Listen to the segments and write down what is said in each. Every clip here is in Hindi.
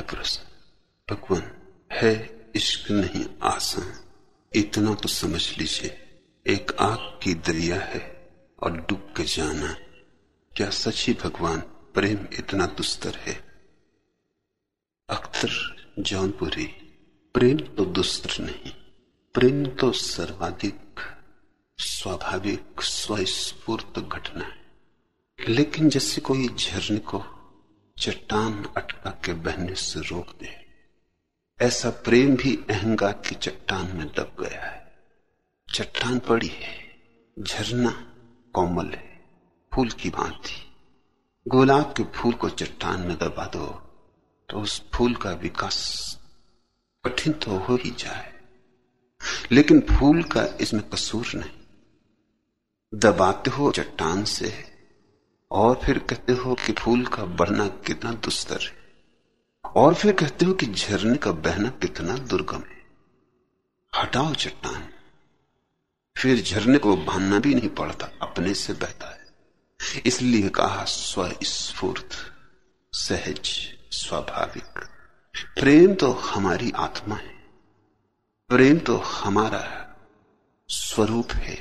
पहला प्रश्न। भगवान, है इश्क नहीं आसान। इतना तो समझ लीजिए, एक आग की दरिया है और डूब के जाना। क्या सच ही भगवान, प्रेम इतना दुस्तर है? अख्तर, जौनपुरी, प्रेम तो दुस्तर नहीं। प्रेम तो सर्वाधिक, स्वाभाविक, स्वस्फूर्त घटना है। लेकिन जैसे कोई झरने को चट्टान अटका के बहने से रोक दे। ऐसा प्रेम भी अहंकार की चट्टान में दब गया है। चट्टान पड़ी है, झरना कोमल है, फूल की भांति। गुलाब के फूल को चट्टान में दबा दो तो उस फूल का विकास कठिन तो हो ही जाए। लेकिन फूल का इसमें कसूर नहीं। दबाते हो चट्टान से और फिर कहते हो कि फूल का बढ़ना कितना दुस्तर है। और फिर कहते हो कि झरने का बहना कितना दुर्गम है। हटाओ चट्टान। फिर झरने को बांधना भी नहीं पड़ता, अपने से बहता है। इसलिए कहा, स्वस्फूर्त, सहज, स्वाभाविक। प्रेम तो हमारी आत्मा है। प्रेम तो हमारा स्वरूप है।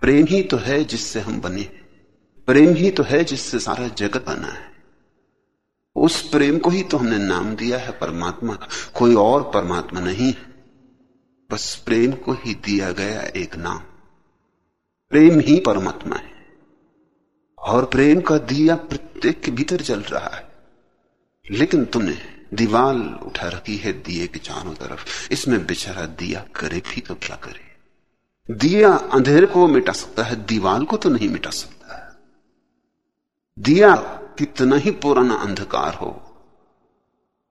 प्रेम ही तो है जिससे हम बने प्रेम ही तो है जिससे सारा जगत बना है। उस प्रेम को ही तो हमने नाम दिया है परमात्मा कोई और परमात्मा नहीं बस प्रेम को ही दिया गया एक नाम। प्रेम ही परमात्मा है। और प्रेम का दिया प्रत्येक के भीतर जल रहा है। लेकिन तुमने दीवाल उठा रखी है दिए के चारों तरफ़। इसमें बेचारा दिया करे भी तो क्या करे? दिया अंधेरे को मिटा सकता है, दीवाल को तो नहीं मिटा सकता। दिया कितना ही पुराना अंधकार हो,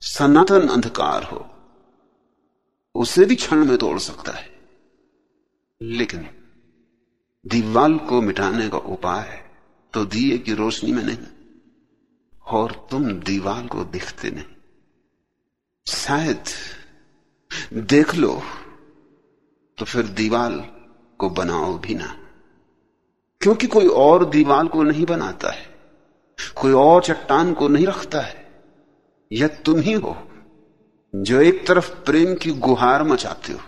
सनातन अंधकार हो, उसे भी क्षण में तोड़ सकता है। लेकिन दीवाल को मिटाने का उपाय तो दिए की रोशनी में नहीं, और तुम दीवाल को दिखते नहीं। शायद देख लो तो फिर दीवाल को बनाओ भी ना, क्योंकि कोई और दीवाल को नहीं बनाता है। कोई और चट्टान को नहीं रखता है। यह तुम ही हो, जो एक तरफ़ प्रेम की गुहार मचाते हो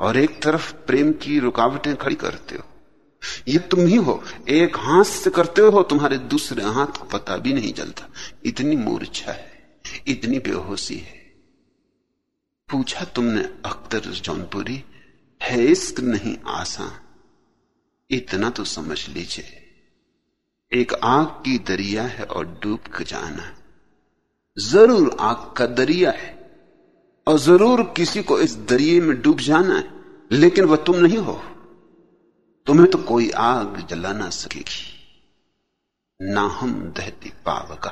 और एक तरफ़ प्रेम की रुकावटें खड़ी करते हो। ये तुम ही हो, एक हाथ से करते हो, तुम्हारे दूसरे हाथ को पता भी नहीं चलता। इतनी मूर्छा है, इतनी बेहोशी है। पूछा तुमने, अख्तर जौनपुरी, है इश्क नहीं आसान? इतना तो समझ लीजिए। एक आग की दरिया है और डूब के जाना। ज़रूर आग का दरिया है और ज़रूर किसी को इस दरिये में डूब जाना है, लेकिन वह तुम नहीं हो। तुम्हें तो कोई आग जला ना सकेगी, ना हम दहती पावका।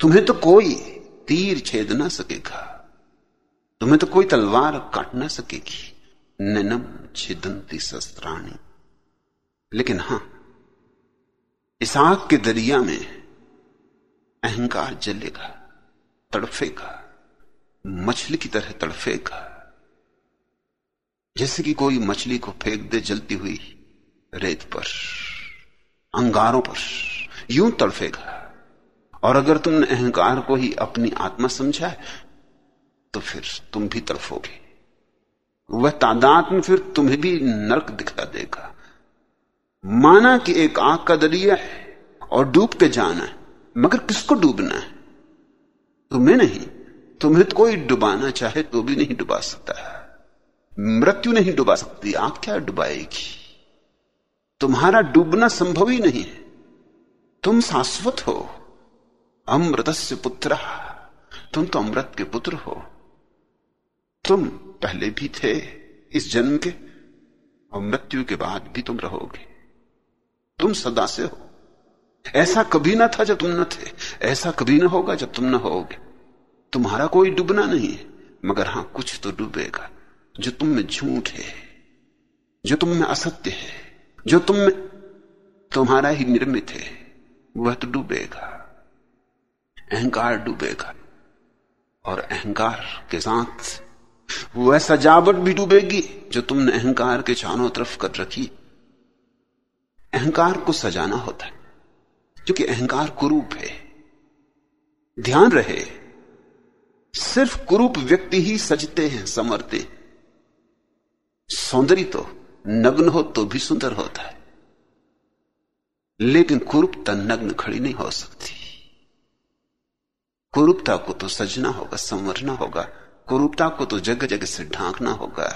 तुम्हें तो कोई तीर छेद ना सकेगा, तुम्हें तो कोई तलवार काट ना सकेगी, ननम छिदंती शस्त्राणी। लेकिन हाँ इस आग के दरिया में अहंकार जलेगा, तड़फेगा, मछली की तरह तड़फेगा। जैसे कि कोई मछली को फेंक दे जलती हुई रेत पर, अंगारों पर, यूँ तड़फेगा। और अगर तुमने अहंकार को ही अपनी आत्मा समझा है तो फिर तुम भी तड़फोगे। वह तादाद में फिर तुम्हें भी नरक दिखा देगा। माना कि एक आँख का दरिया है और डूब के जाना है। मगर किसको डूबना है? तुम्हें नहीं। तुम्हें तो कोई डुबाना चाहे तो भी नहीं डुबा सकता। मृत्यु नहीं डुबा सकती आँख क्या डुबाएगी? तुम्हारा डूबना संभव ही नहीं है। तुम शाश्वत हो। अमृत से पुत्र। तुम तो अमृत के पुत्र हो। तुम पहले भी थे इस जन्म के, और मृत्यु के बाद भी तुम रहोगे। तुम सदा से हो। ऐसा कभी ना था जब तुम न थे। ऐसा कभी ना होगा जब तुम न होगे। तुम्हारा कोई डूबना नहीं है, मगर हाँ, कुछ तो डूबेगा, जो तुम में झूठ है, जो तुम में असत्य है, जो तुम में तुम्हारा ही निर्मित है, वह तो डूबेगा। अहंकार डूबेगा, और अहंकार के साथ वह सजावट भी डूबेगी, जो तुमने अहंकार के चारों तरफ़ कर रखी। अहंकार को सजाना होता है, क्योंकि अहंकार कुरूप है। ध्यान रहे, सिर्फ़ कुरूप व्यक्ति ही सजते हैं, समरते। सौंदर्य तो नग्न हो तो भी सुंदर होता है, लेकिन कुरूपता नग्न खड़ी नहीं हो सकती। कुरूपता को तो सजना होगा, संवरना होगा, कुरूपता को तो जगह जगह से ढांकना होगा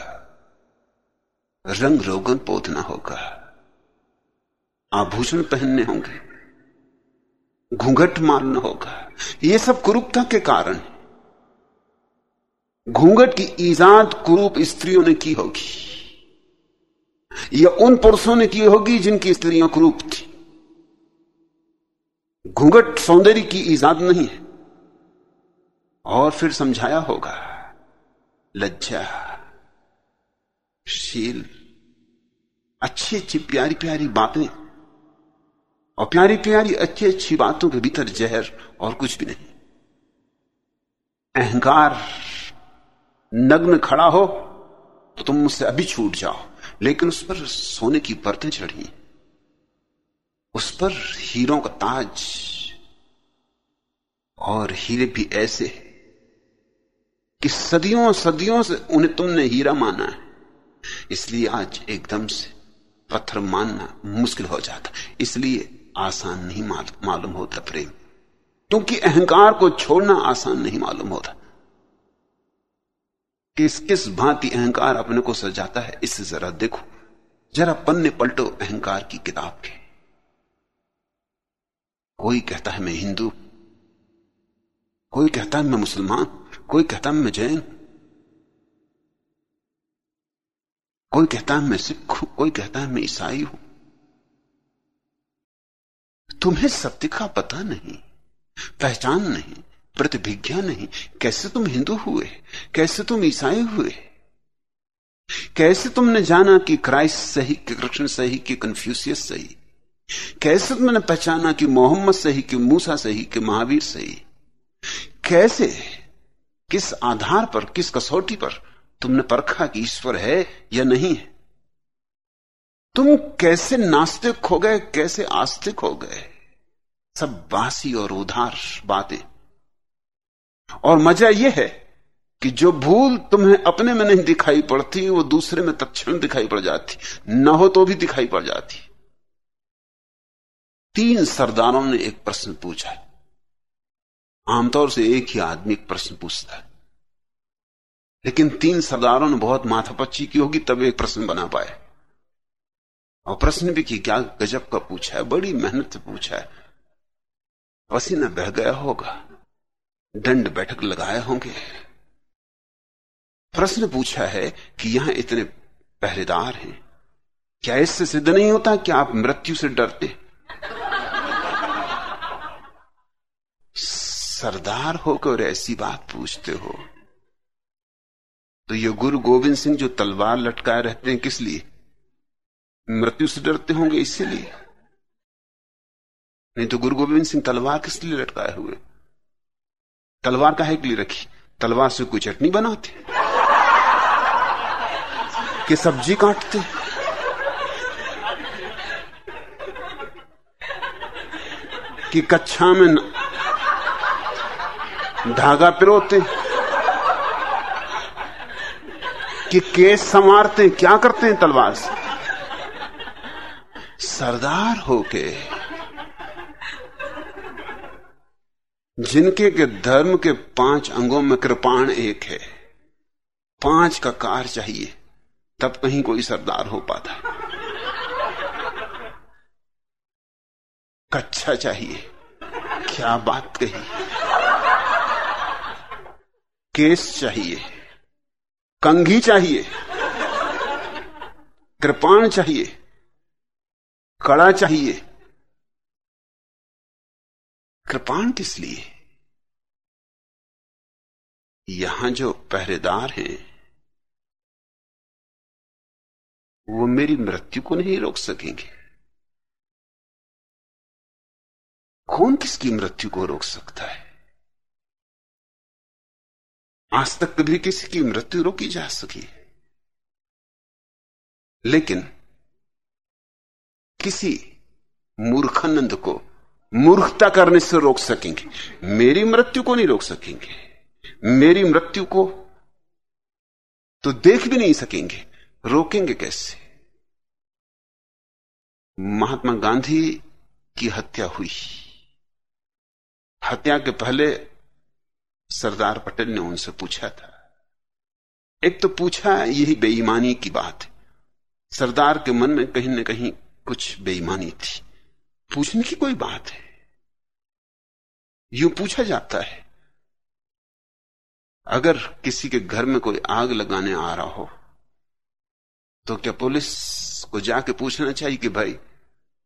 रंग रोगन पोतना होगा। आभूषण पहनने होंगे। घूंघट मारना होगा। ये सब कुरूपता के कारण। घूंघट की ईजाद कुरूप स्त्रियों ने की होगी। या उन पुरुषों ने की होगी जिनकी स्त्रियाँ कुरूप थी। घूंघट सौंदर्य की ईजाद नहीं है। और फिर समझाया होगा, लज्जा, शील अच्छी अच्छी प्यारी प्यारी बातें और प्यारी प्यारी अच्छी अच्छी बातों के भीतर जहर और कुछ भी नहीं। अहंकार नग्न खड़ा हो तो तुम मुझसे अभी छूट जाओ, लेकिन उस पर सोने की परतें चढ़ी। उस पर हीरों का ताज और हीरे भी ऐसे कि सदियों सदियों से उन्हें तुमने हीरा माना है। इसलिए आज एकदम से पत्थर मानना मुश्किल हो जाता। इसलिए आसान नहीं मालूम होता प्रेम। क्योंकि अहंकार को छोड़ना आसान नहीं मालूम होता। किस किस भांति अहंकार अपने को सजाता है, इससे जरा देखो। जरा पन्ने पलटो अहंकार की किताब के। कोई कहता है मैं हिंदू, कोई कहता है मैं मुसलमान, कोई कहता है मैं जैन, कोई कहता है मैं सिख हूँ, कोई कहता है मैं ईसाई हूँ। तुम्हें सत्य का पता नहीं, पहचान नहीं, प्रतिभिज्ञा नहीं, कैसे तुम हिंदू हुए, कैसे तुम ईसाई हुए? कैसे तुमने जाना कि क्राइस्ट सही, कि कृष्ण सही, कि कन्फ्यूसियस सही? कैसे तुमने पहचाना कि मोहम्मद सही, कि मूसा सही, कि महावीर सही? कैसे, किस आधार पर, किस कसौटी पर तुमने परखा कि ईश्वर है या नहीं है? तुम कैसे नास्तिक हो गए, कैसे आस्तिक हो गए? सब बासी और उधार बातें। और मज़ा यह है कि जो भूल तुम्हें अपने में नहीं दिखाई पड़ती, वो दूसरे में तत्क्षण दिखाई पड़ जाती। न हो तो भी दिखाई पड़ जाती। तीन सरदारों ने एक प्रश्न पूछा। आमतौर से एक ही आदमी एक प्रश्न पूछता है। लेकिन तीन सरदारों ने बहुत माथापच्ची की होगी, तब एक प्रश्न बना पाए। और प्रश्न भी की क्या गजब का पूछा है? बड़ी मेहनत से पूछा है। पसीना बह गया होगा। दंड बैठक लगाए होंगे। प्रश्न पूछा है कि यहाँ इतने पहरेदार हैं। क्या इससे सिद्ध नहीं होता कि आप मृत्यु से डरते? सरदार होकर ऐसी बात पूछते हो। तो ये गुरु गोविंद सिंह जो तलवार लटकाए रहते हैं किस लिए? मृत्यु से डरते होंगे इसीलिए। नहीं तो गुरु गोविंद सिंह तलवार किस लिए लटकाए हुए? तलवार का है के लिए रखी? तलवार से कोई चटनी बनाते? कि सब्ज़ी काटते? कि कच्छा में धागा पिरोते? कि केस संवारते? क्या करते हैं तलवार से? सरदार होके। जिनके के धर्म के पाँच अंगों में कृपाण एक है, पाँच का कार चाहिए, तब कहीं कोई सरदार हो पाता। कच्छा चाहिए, क्या बात कही। केस चाहिए, कंघी चाहिए, कृपाण चाहिए कड़ा चाहिए। कृपाण किस लिए? यहाँ जो पहरेदार हैं, वो मेरी मृत्यु को नहीं रोक सकेंगे। कौन किसकी मृत्यु को रोक सकता है? आज तक कभी किसी की मृत्यु रोकी जा सकी। लेकिन किसी मूर्खानंद को मूर्खता करने से रोक सकेंगे। मेरी मृत्यु को नहीं रोक सकेंगे। मेरी मृत्यु को तो देख भी नहीं सकेंगे। रोकेंगे कैसे? महात्मा गांधी की हत्या हुई। हत्या के पहले सरदार पटेल ने उनसे पूछा था। एक तो पूछा, यही बेईमानी की बात सरदार के मन में कहीं न कहीं कुछ बेईमानी थी। पूछने की कोई बात है? यूँ पूछा जाता है, अगर किसी के घर में कोई आग लगाने आ रहा हो तो क्या पुलिस को जाके पूछना चाहिए कि भाई,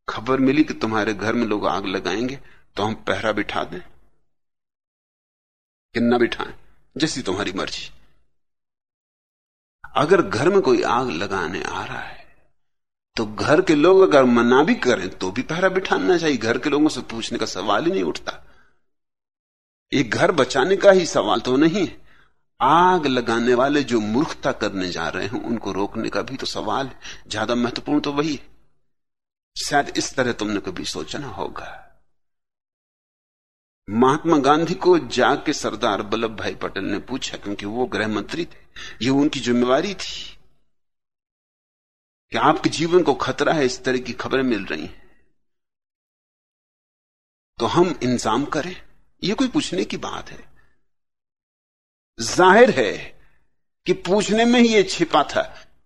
खबर मिली कि तुम्हारे घर में लोग आग लगाएँगे तो हम पहरा बिठा दें? कि न बिठाएँ, जैसी तुम्हारी मर्ज़ी। अगर घर में कोई आग लगाने आ रहा है तो घर के लोग अगर मना भी करें तो भी पहरा बिठाना चाहिए। घर के लोगों से पूछने का सवाल ही नहीं उठता। ये घर बचाने का ही सवाल तो नहीं है। आग लगाने वाले जो मूर्खता करने जा रहे हैं, उनको रोकने का भी तो सवाल ज़्यादा महत्वपूर्ण तो वही है। शायद इस तरह तुमने कभी सोचना होगा। महात्मा गांधी को जाके सरदार वल्लभ भाई पटेल ने पूछा, क्योंकि वो गृह मंत्री थे। ये उनकी जिम्मेवारी थी। कि आपके जीवन को खतरा है, इस तरह की खबरें मिल रही हैं। तो हम इंतज़ाम करें। यह कोई पूछने की बात है। ज़ाहिर है कि पूछने में ही यह छिपा था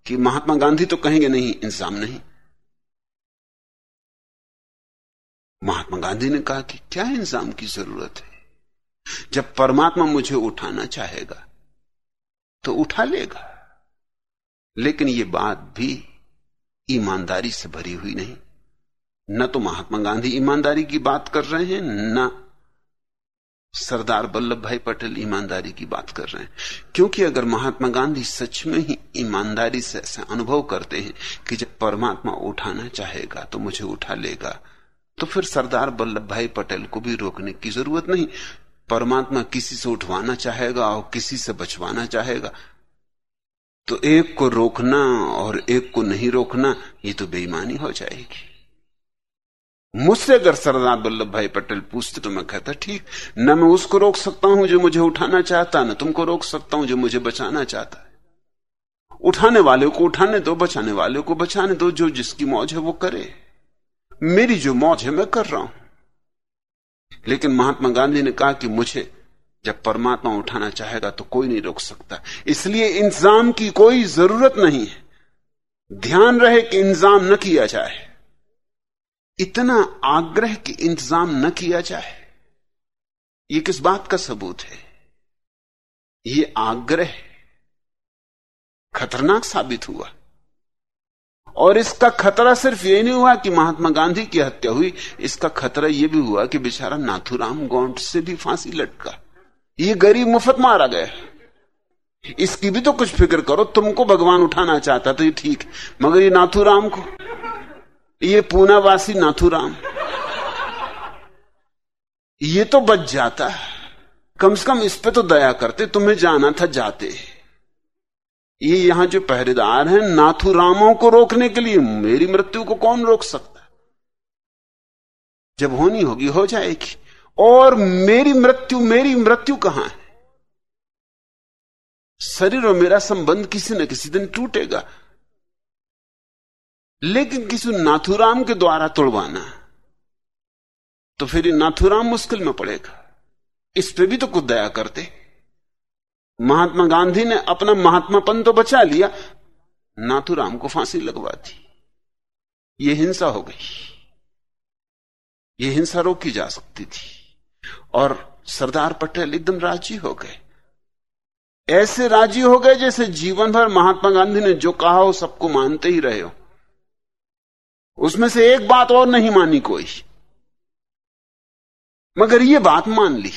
कि महात्मा गांधी तो कहेंगे नहीं, इंतज़ाम नहीं। महात्मा गांधी ने कहा कि क्या इंतज़ाम की ज़रूरत है? जब परमात्मा मुझे उठाना चाहेगा तो उठा लेगा। लेकिन यह बात भी ईमानदारी से भरी हुई नहीं। न तो महात्मा गांधी ईमानदारी की बात कर रहे हैं, न सरदार वल्लभ भाई पटेल ईमानदारी की बात कर रहे हैं। क्योंकि अगर महात्मा गांधी सच में ही ईमानदारी से ऐसा अनुभव करते हैं कि जब परमात्मा उठाना चाहेगा तो मुझे उठा लेगा तो फिर सरदार वल्लभ भाई पटेल को भी रोकने की ज़रूरत नहीं। परमात्मा किसी से उठवाना चाहेगा और किसी से बचवाना चाहेगा तो एक को रोकना और एक को नहीं रोकना, ये तो बेईमानी हो जाएगी। मुझसे अगर सरदार वल्लभ भाई पटेल पूछते तो मैं कहता, ठीक, न मैं उसको रोक सकता हूँ जो मुझे उठाना चाहता, न तुमको रोक सकता हूँ जो मुझे बचाना चाहता है। उठाने वाले को उठाने दो, बचाने वाले को बचाने दो, जो जिसकी मौज है वो करे। मेरी जो मौज है, मैं कर रहा हूँ। लेकिन महात्मा गांधी ने कहा कि मुझे जब परमात्मा उठाना चाहेगा तो कोई नहीं रोक सकता। इसलिए इंतज़ाम की कोई ज़रूरत नहीं है। ध्यान रहे कि इंतज़ाम न किया जाए। इतना आग्रह कि इंतज़ाम न किया जाए। यह किस बात का सबूत है? यह आग्रह खतरनाक साबित हुआ। और इसका खतरा सिर्फ़ ये नहीं हुआ कि महात्मा गांधी की हत्या हुई, इसका खतरा यह भी हुआ कि बेचारा नाथुराम गौंड से भी फांसी लटका। ये गरीब मुफ़्त मारा गया इसकी भी तो कुछ फ़िक्र करो, तुमको भगवान उठाना चाहता तो ये ठीक, मगर ये नाथुराम को। ये पूनावासी नाथुराम ये तो बच जाता कम से कम इस पे तो दया करते, तुम्हें जाना था जाते। ये यहाँ जो पहरेदार हैं नाथुरामों को रोकने के लिए मेरी मृत्यु को कौन रोक सकता? जब होनी होगी, हो जाएगी। और मेरी मृत्यु मेरी मृत्यु कहाँ है? शरीर और मेरा संबंध किसी न किसी दिन टूटेगा। लेकिन किसी नाथुराम के द्वारा तोड़वाना तो फिर नाथुराम मुश्किल में पड़ेगा। इस पे भी तो कुछ दया करते। महात्मा गांधी ने अपना महात्मापन तो बचा लिया, नाथुराम को फांसी लगवा दी। यह हिंसा हो गई। यह हिंसा रोकी जा सकती थी। और सरदार पटेल एकदम राज़ी हो गए। ऐसे राज़ी हो गए जैसे जीवन भर महात्मा गांधी ने जो कहा हो सबको मानते ही रहे हो। उसमें से एक बात और नहीं मानी कोई। मगर यह बात मान ली।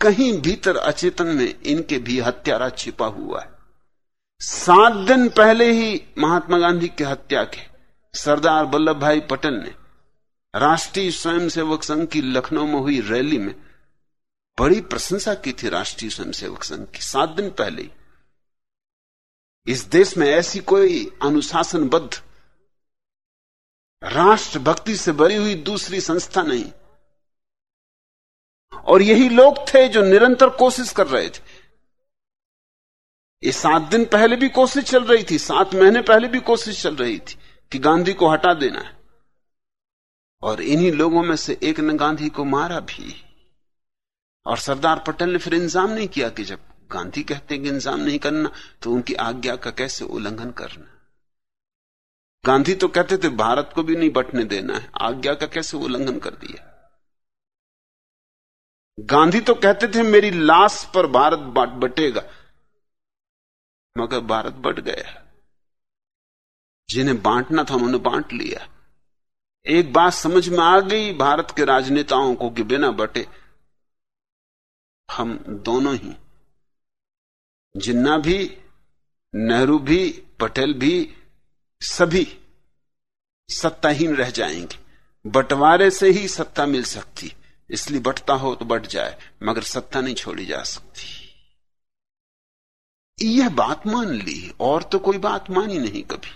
कहीं भीतर अचेतन में इनके भी हत्यारा छिपा हुआ है। सात दिन पहले ही महात्मा गांधी की हत्या के सरदार वल्लभ भाई पटेल ने राष्ट्रीय स्वयंसेवक संघ की लखनऊ में हुई रैली में बड़ी प्रशंसा की थी राष्ट्रीय स्वयंसेवक संघ की सात दिन पहले इस देश में ऐसी कोई अनुशासनबद्ध राष्ट्रभक्ति से भरी हुई दूसरी संस्था नहीं। और यही लोग थे जो निरंतर कोशिश कर रहे थे। ये सात दिन पहले भी कोशिश चल रही थी, सात महीने पहले भी कोशिश चल रही थी कि गांधी को हटा देना है। और इन्हीं लोगों में से एक ने गांधी को मारा भी। और सरदार पटेल ने फिर इंतज़ाम नहीं किया कि जब गांधी कहते कि इंतज़ाम नहीं करना तो उनकी आज्ञा का कैसे उल्लंघन करना? गांधी तो कहते थे, भारत को भी नहीं बटने देना है। आज्ञा का कैसे उल्लंघन कर दिया? गांधी तो कहते थे, मेरी लाश पर भारत बटेगा। मगर भारत बट गया। जिन्हें बांटना था, उन्होंने बांट लिया। एक बात समझ में आ गई भारत के राजनेताओं को कि बिना बटे हम दोनों ही, जिन्ना भी, नेहरू भी, पटेल भी, सभी सत्ताहीन रह जाएँगे। बंटवारे से ही सत्ता मिल सकती, इसलिए बटता हो तो बट जाए, मगर सत्ता नहीं छोड़ी जा सकती। यह बात मान ली, और तो कोई बात मानी नहीं कभी।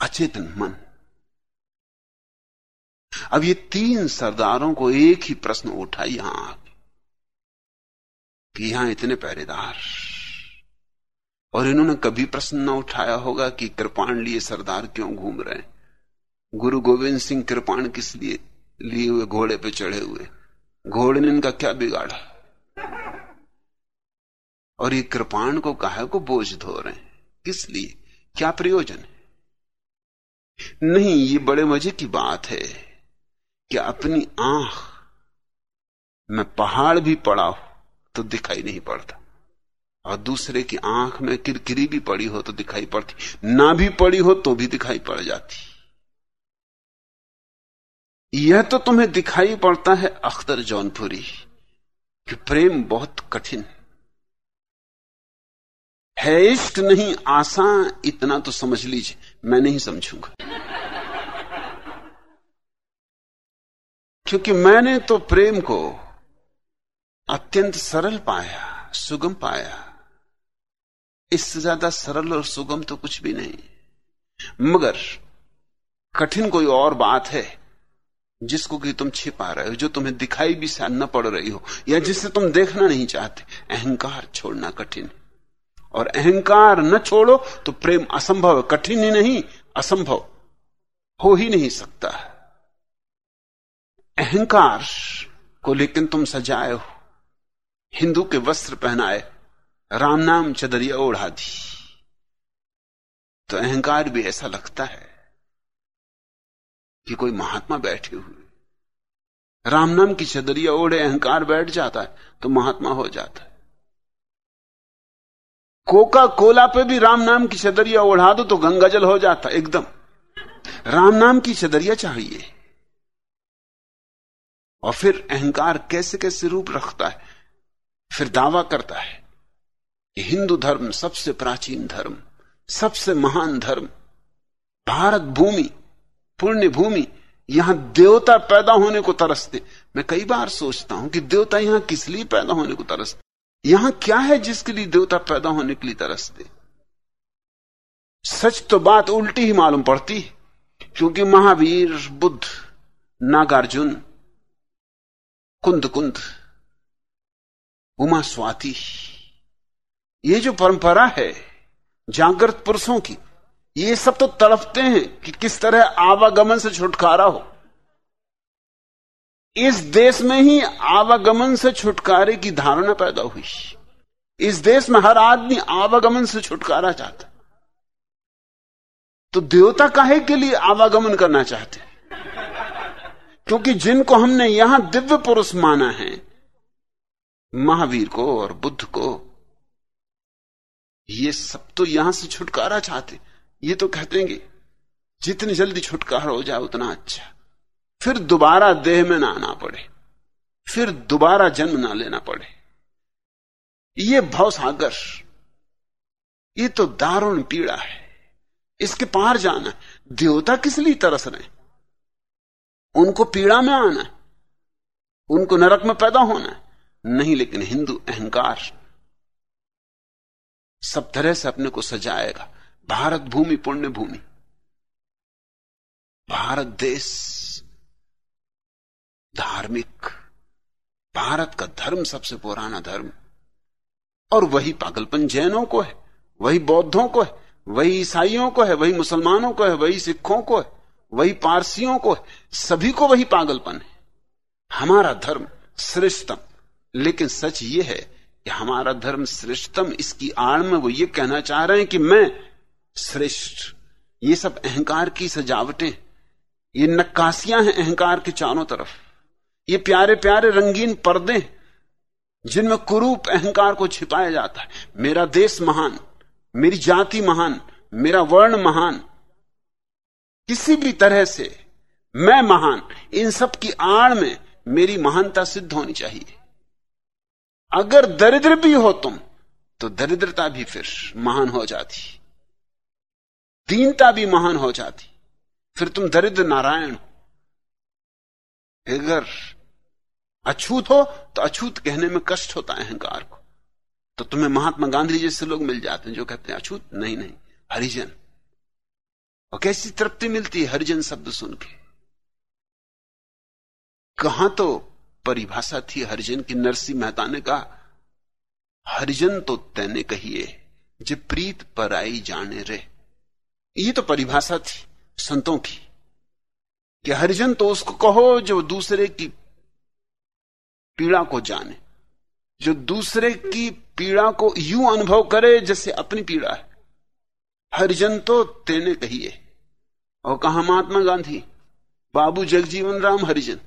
अचेतन मन। अब ये तीन सरदारों को एक ही प्रश्न उठा यहाँ कि यहाँ इतने पहरेदार। और इन्होंने कभी प्रश्न न उठाया होगा कि कृपाण लिए सरदार क्यों घूम रहे हैं? गुरु गोविंद सिंह कृपाण किस लिए लिए हुए, घोड़े पे चढ़े हुए? घोड़े ने इनका क्या बिगाड़ा? और ये कृपाण को कहा को बोझ धो रहे हैं? किस लिए? क्या प्रयोजन है? नहीं, ये बड़े मज़े की बात है। कि अपनी आँख में पहाड़ भी पड़ा हो तो दिखाई नहीं पड़ता। और दूसरे की आँख में किरकिरी भी पड़ी हो तो दिखाई पड़ती। ना भी पड़ी हो तो भी दिखाई पड़ जाती। यह तो तुम्हें दिखाई पड़ता है अख्तर जौनपुरी, कि प्रेम बहुत कठिन है। इष्ट नहीं, आसान इतना तो समझ लीजिए, मैं नहीं समझूँगा। क्योंकि मैंने तो प्रेम को अत्यंत सरल पाया, सुगम पाया। इससे ज़्यादा सरल और सुगम तो कुछ भी नहीं। मगर कठिन कोई और बात है जिसको कि तुम छिपा रहे हो, जो तुम्हें दिखाई भी न पड़ रही हो, या जिससे तुम देखना नहीं चाहते। अहंकार छोड़ना कठिन। और अहंकार न छोड़ो तो प्रेम असंभव, कठिन ही नहीं, असंभव हो ही नहीं सकता। अहंकार को लेकिन तुम सजाए हो। हिंदू के वस्त्र पहनाए, राम नाम चदरिया ओढ़ा दी। तो अहंकार भी ऐसा लगता है कि कोई महात्मा बैठे हुए राम नाम की चदरिया ओढ़े, अहंकार बैठ जाता है तो महात्मा हो जाता है। कोका कोला पे भी राम नाम की चदरिया ओढ़ा दो तो गंगा जल हो जाता एकदम। राम नाम की चदरिया चाहिए। और फिर अहंकार कैसे कैसे रूप रखता है? फिर दावा करता है कि हिंदू धर्म सबसे प्राचीन धर्म, सबसे महान धर्म, भारत भूमि, पुण्य भूमि, यहाँ देवता पैदा होने को तरसते। मैं कई बार सोचता हूँ कि देवता यहाँ किस लिए पैदा होने को तरसते? यहाँ क्या है जिसके लिए देवता पैदा होने के लिए तरसते? सच तो बात उल्टी ही मालूम पड़ती क्योंकि महावीर, बुद्ध, नागार्जुन कुंद कुंद, उमा स्वाति। ये जो परंपरा है, जागृत पुरुषों की, ये सब तो तड़पते हैं कि किस तरह आवागमन से छुटकारा हो। इस देश में ही आवागमन से छुटकारे की धारणा पैदा हुई। इस देश में हर आदमी आवागमन से छुटकारा चाहता। तो देवता काहे के लिए आवागमन करना चाहते क्योंकि जिनको हमने यहाँ दिव्य पुरुष माना है, महावीर को और बुद्ध को, ये सब तो यहाँ से छुटकारा चाहते, ये तो कहते हैं कि जितनी जल्दी छुटकारा हो जाए उतना अच्छा। फिर दोबारा देह में ना आना पड़े, फिर दोबारा जन्म ना लेना पड़े। ये भवसागर ये तो दारुण पीड़ा है, इसके पार जाना देवता किस लिए तरस रहे उनको पीड़ा में आना उनको नरक में पैदा होना नहीं, लेकिन हिंदू अहंकार सब तरह से अपने को सजाएगा। भारत भूमि, पुण्य भूमि। भारत देश धार्मिक। भारत का धर्म सबसे पुराना धर्म। और वही पागलपन जैनों को है, वही बौद्धों को है, वही ईसाइयों को है, वही मुसलमानों को है, वही सिखों को है। वही पारसियों को सभी को वही पागलपन है। हमारा धर्म श्रेष्ठतम। लेकिन सच ये है कि हमारा धर्म श्रेष्ठतम, इसकी आड़ में वो ये कहना चाह रहे हैं कि मैं श्रेष्ठ। ये सब अहंकार की सजावटें, ये नक्काशियाँ हैं अहंकार के चारों तरफ़। ये प्यारे प्यारे रंगीन पर्दे, जिनमें कुरूप अहंकार को छिपाया जाता है। मेरा देश महान, मेरी जाति महान, मेरा वर्ण महान किसी भी तरह से मैं महान, इन सब की आड़ में मेरी महानता सिद्ध होनी चाहिए। अगर दरिद्र भी हो तुम तो दरिद्रता भी फिर महान हो जाती। दीनता भी महान हो जाती। फिर तुम दरिद्र नारायण हो। अगर अछूत हो तो अछूत कहने में कष्ट होता है अहंकार को। तो तुम्हें महात्मा गांधी जैसे लोग मिल जाते हैं जो कहते हैं, अछूत? नहीं नहीं, हरिजन और कैसी तृप्ति मिलती हरिजन शब्द सुन के? कहाँ तो परिभाषा थी हरिजन की नरसी मेहता ने कहा, हरिजन तो तैने कहिए जो प्रीत पर आई जाने रे। ये तो परिभाषा थी संतों की, कि हरिजन तो उसको कहो जो दूसरे की पीड़ा को जाने, जो दूसरे की पीड़ा को यूँ अनुभव करे जैसे अपनी पीड़ा है। हरिजन तो तेने कहिए और कहा, महात्मा गांधी, बाबू जगजीवन राम हरिजन,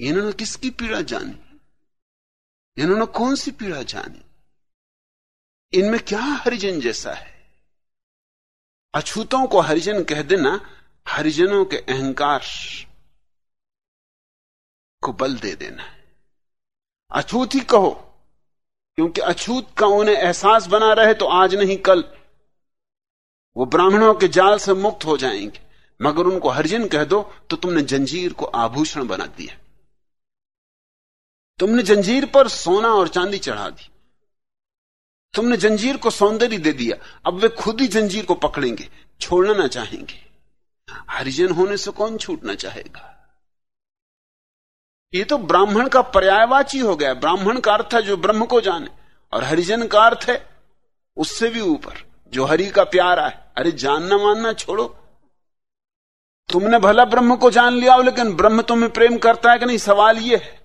इन्होंने किसकी पीड़ा जानी? इन्होंने कौन सी पीड़ा जानी? इनमें क्या हरिजन जैसा है? अछूतों को हरिजन कह देना, हरिजनों के अहंकार को बल दे देना है। अछूत ही कहो, क्योंकि अछूत का उन्हें एहसास बना रहे तो आज नहीं कल। वो ब्राह्मणों के जाल से मुक्त हो जाएँगे। मगर उनको हरिजन कह दो तो तुमने जंजीर को आभूषण बना दिया। तुमने जंजीर पर सोना और चांदी चढ़ा दी। तुमने जंजीर को सौंदर्य दे दिया। अब वे खुद ही जंजीर को पकड़ेंगे, छोड़ना ना चाहेंगे। हरिजन होने से कौन छूटना चाहेगा? ये तो ब्राह्मण का पर्यायवाची हो गया। ब्राह्मण का अर्थ है जो ब्रह्म को जाने, और हरिजन का अर्थ है उससे भी ऊपर। जो हरि का प्यारा है। अरे जानना मानना छोड़ो। तुमने भला ब्रह्म को जान लिया हो, लेकिन ब्रह्म तुम्हें प्रेम करता है कि नहीं? सवाल ये है।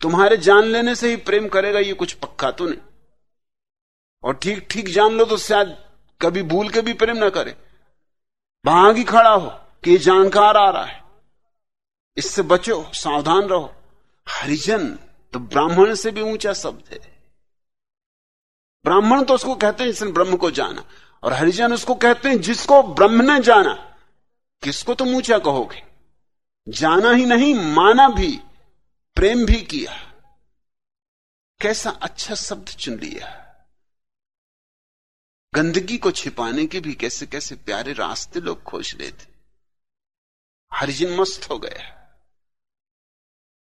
तुम्हारे जान लेने से ही प्रेम करेगा, ये कुछ पक्का तो नहीं। और ठीक ठीक जान लो तो शायद कभी भूल के भी प्रेम ना करे। भाग ही खड़ा हो, कि ये जानकार आ रहा है। इससे बचो, सावधान रहो। हरिजन तो ब्राह्मण से भी ऊँचा शब्द है। ब्राह्मण तो उसको कहते हैं, जिसने ब्रह्म को जाना। और हरिजन उसको कहते हैं, जिसको ब्रह्म ने जाना, किसको तुम ऊँचा कहोगे? जाना ही नहीं, माना भी, प्रेम भी किया। कैसा अच्छा शब्द चुन लिया। गंदगी को छिपाने के भी कैसे कैसे प्यारे रास्ते लोग खोज लेते। हरिजन मस्त हो गया।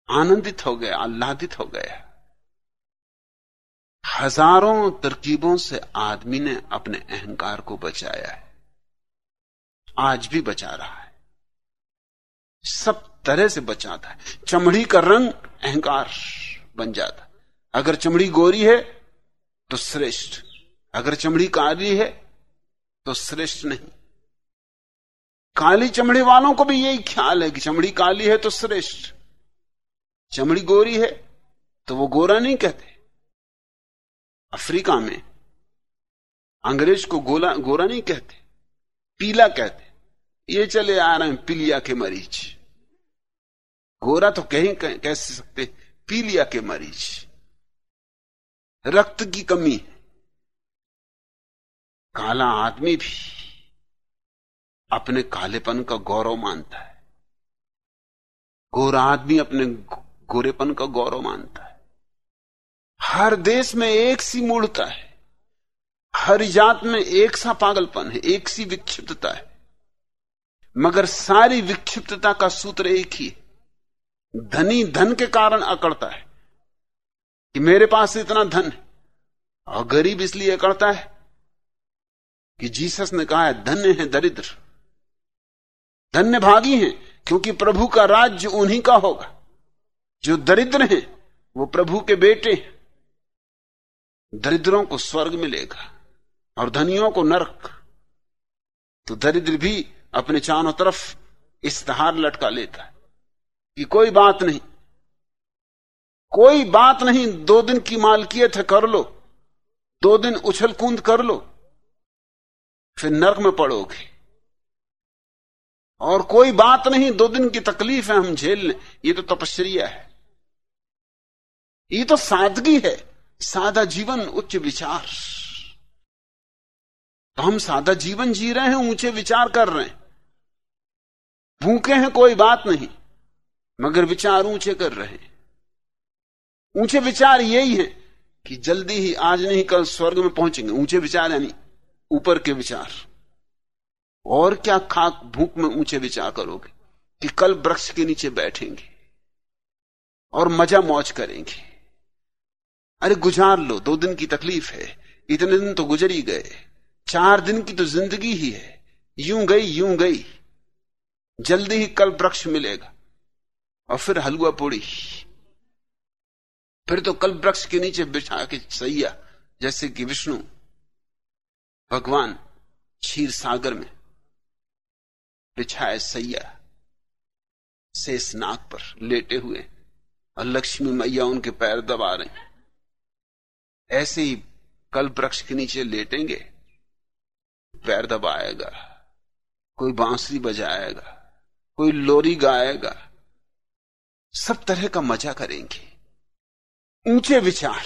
आनंदित हो गया, आह्लादित हो गया। हज़ारों तरकीबों से आदमी ने अपने अहंकार को बचाया है। आज भी बचा रहा है। सब तरह से बचाता है। चमड़ी का रंग अहंकार बन जाता अगर चमड़ी गोरी है तो श्रेष्ठ। अगर चमड़ी काली है तो श्रेष्ठ नहीं। काली चमड़ी वालों को भी यही ख्याल है कि चमड़ी काली है तो श्रेष्ठ। चमड़ी गोरी है तो वो गोरा नहीं कहते। अफ्रीका में अंग्रेज़ को गोला, गोरा नहीं कहते, पीला कहते, ये चले आ रहे हैं पीलिया के मरीज़। गोरा तो कहीं कह कह सकते, पीलिया के मरीज़। रक्त की कमी काला आदमी भी अपने कालेपन का गौरव मानता है। गोरा आदमी अपने गोरेपन का गौरव मानता है। हर देश में एक सी मूर्ता है। हर जात में एक सा पागलपन है, एक सी विक्षिप्तता है। मगर सारी विक्षिप्तता का सूत्र एक ही है। धनी धन के कारण अकड़ता है। कि मेरे पास इतना धन है और गरीब इसलिए अकड़ता है कि जीसस ने कहा है, धन्य है दरिद्र। धन्य भागी हैं, क्योंकि प्रभु का राज्य उन्हीं का होगा। जो दरिद्र हैं, वो प्रभु के बेटे दरिद्रों को स्वर्ग मिलेगा और धनियों को नरक। तो दरिद्र भी अपने चारों तरफ़ इश्तहार लटका लेता है कि कोई बात नहीं, कोई बात नहीं, दो दिन की मालकियत है, कर लो, दो दिन उछल कूद कर लो, फिर नरक में पड़ोगे। और कोई बात नहीं, दो दिन की तकलीफ़ है हम झेल लें, ये तो तपस्या है, ये तो सादगी है। सादा जीवन, उच्च विचार। तो हम सादा जीवन जी रहे हैं, ऊँचे विचार कर रहे हैं। भूखे हैं, कोई बात नहीं, मगर विचार ऊँचे कर रहे हैं। ऊँचे विचार यही है कि जल्दी ही, आज नहीं, कल स्वर्ग में पहुँचेंगे। ऊँचे विचार यानी ऊपर के विचार। और क्या खाक भूख में ऊँचे विचार करोगे कि कल वृक्ष के नीचे बैठेंगे और मज़ा मौज करेंगे। अरे गुजार लो, दो दिन की तकलीफ़ है। इतने दिन तो गुजर ही गए। चार दिन की तो ज़िंदगी ही है। यूँ गई यूँ गई। जल्दी ही कल वृक्ष मिलेगा। और फिर हलवा पूड़ी। फिर तो कल वृक्ष के नीचे बिछा के सैया, जैसे कि विष्णु, भगवान क्षीर सागर में बिछाए सैया, शेष नाक पर लेटे हुए। और लक्ष्मी मैया उनके पैर दबा रहे। ऐसे ही कल वृक्ष के नीचे लेटेंगे, पैर दबाएगा, कोई बांसुरी बजाएगा, कोई लोरी गाएगा, सब तरह का मज़ा करेंगे। ऊँचे विचार।